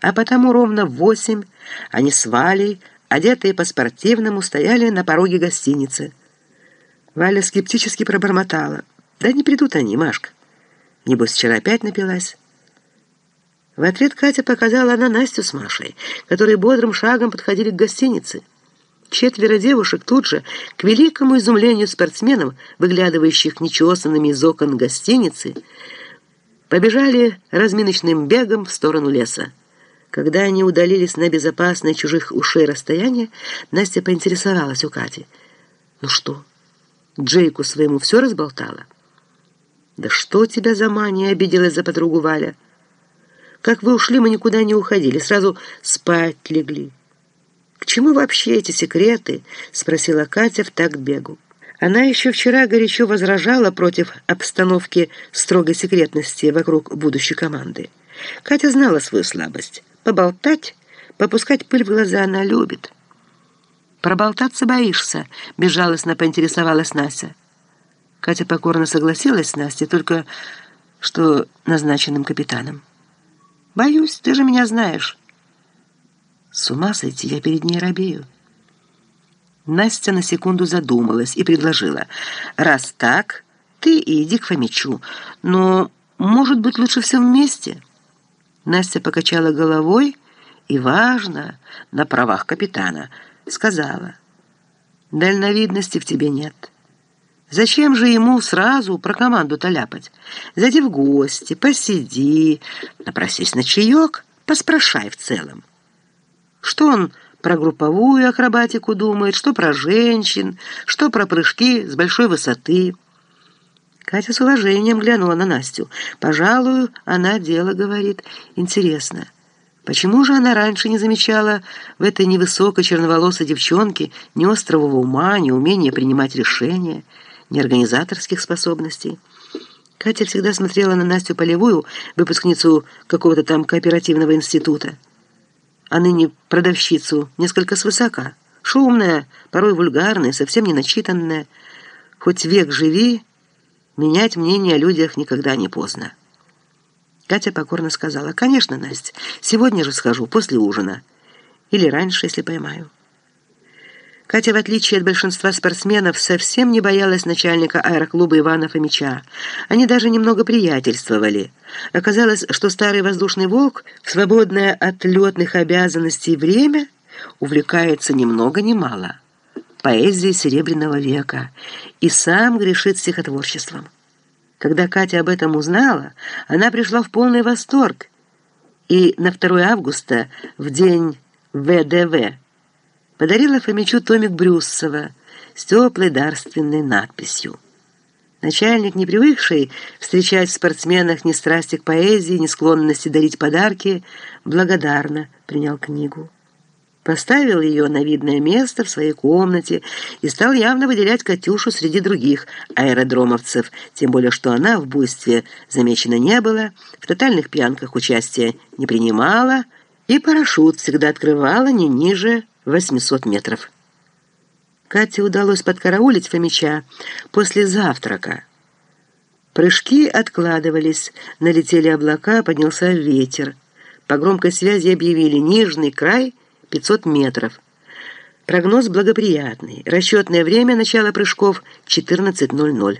А потому ровно в восемь они с Валей, одетые по-спортивному, стояли на пороге гостиницы. Валя скептически пробормотала. «Да не придут они, Машка. Небось, вчера опять напилась». В ответ Катя показала на Настю с Машей, которые бодрым шагом подходили к гостинице. Четверо девушек тут же, к великому изумлению спортсменов, выглядывающих нечесанными из окон гостиницы, побежали разминочным бегом в сторону леса. Когда они удалились на безопасное чужих ушей расстояние, Настя поинтересовалась у Кати. «Ну что, Джейку своему все разболтала?» «Да что тебя за мания?» — обиделась за подругу Валя. «Как вы ушли, мы никуда не уходили, сразу спать легли». «К чему вообще эти секреты?» — спросила Катя в такт бегу. Она еще вчера горячо возражала против обстановки строгой секретности вокруг будущей команды. Катя знала свою слабость. Поболтать, попускать пыль в глаза она любит. «Проболтаться боишься?» — безжалостно поинтересовалась Настя. Катя покорно согласилась с Настей, только что назначенным капитаном. «Боюсь, ты же меня знаешь». С ума сойти, я перед ней робею. Настя на секунду задумалась и предложила. «Раз так, ты иди к Фомичу. Но, может быть, лучше все вместе?» Настя покачала головой и, важно, на правах капитана, сказала. «Дальновидности в тебе нет. Зачем же ему сразу про команду-то ляпать? Зайди в гости, посиди, напросись на чаек, поспрашай в целом. Что он про групповую акробатику думает, что про женщин, что про прыжки с большой высоты. Катя с уважением глянула на Настю. «Пожалуй, она дело говорит. Интересно, почему же она раньше не замечала в этой невысокой черноволосой девчонке ни острого ума, ни умения принимать решения, ни организаторских способностей?» Катя всегда смотрела на Настю Полевую, выпускницу какого-то там кооперативного института а ныне продавщицу несколько свысока, шумная, порой вульгарная, совсем не начитанная. Хоть век живи, менять мнение о людях никогда не поздно. Катя покорно сказала, «Конечно, Настя, сегодня же схожу, после ужина. Или раньше, если поймаю». Катя, в отличие от большинства спортсменов, совсем не боялась начальника аэроклуба Ивана Фомича. Они даже немного приятельствовали. Оказалось, что старый воздушный волк, свободное от летных обязанностей время, увлекается ни много ни мало поэзией Серебряного века и сам грешит стихотворчеством. Когда Катя об этом узнала, она пришла в полный восторг, и на 2 августа, в день ВДВ, подарила Фомичу томик Брюссова с теплой дарственной надписью. Начальник, не привыкший встречать в спортсменах ни страсти к поэзии, ни склонности дарить подарки, благодарно принял книгу. Поставил ее на видное место в своей комнате и стал явно выделять Катюшу среди других аэродромовцев, тем более что она в буйстве замечена не была, в тотальных пьянках участия не принимала и парашют всегда открывала не ниже 800 метров. Кате удалось подкараулить Фомича после завтрака. Прыжки откладывались, налетели облака, поднялся ветер. По громкой связи объявили нижний край 500 метров. Прогноз благоприятный. Расчетное время начала прыжков 14.00.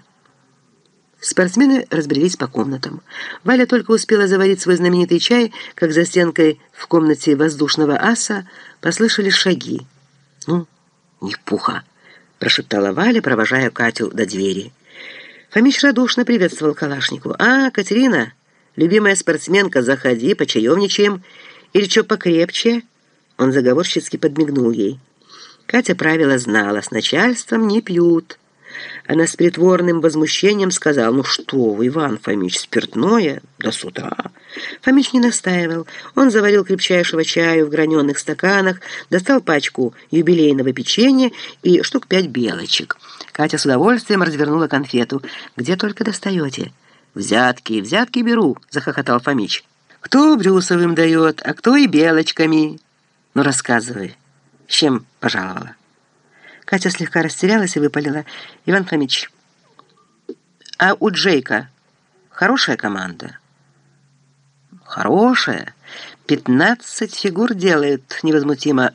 Спортсмены разбрелись по комнатам. Валя только успела заварить свой знаменитый чай, как за стенкой в комнате воздушного аса послышались шаги. «Ну, не пуха!» — прошептала Валя, провожая Катю до двери. Фомич радушно приветствовал Калашнику. «А, Катерина, любимая спортсменка, заходи, почаевничаем. Или что покрепче?» Он заговорщицки подмигнул ей. Катя правила знала, с начальством не пьют. Она с притворным возмущением сказала, «Ну что вы, Иван Фомич, спиртное? До с утра». Фомич не настаивал. Он заварил крепчайшего чаю в граненых стаканах, достал пачку юбилейного печенья и штук пять белочек. Катя с удовольствием развернула конфету. «Где только достаете?» «Взятки, взятки беру», — захохотал Фомич. «Кто брюсовым дает, а кто и белочками?» «Ну, рассказывай, с чем пожаловала?» Катя слегка растерялась и выпалила. «Иван Фомич, а у Джейка хорошая команда?» «Хорошая?» «Пятнадцать фигур делают», — невозмутимо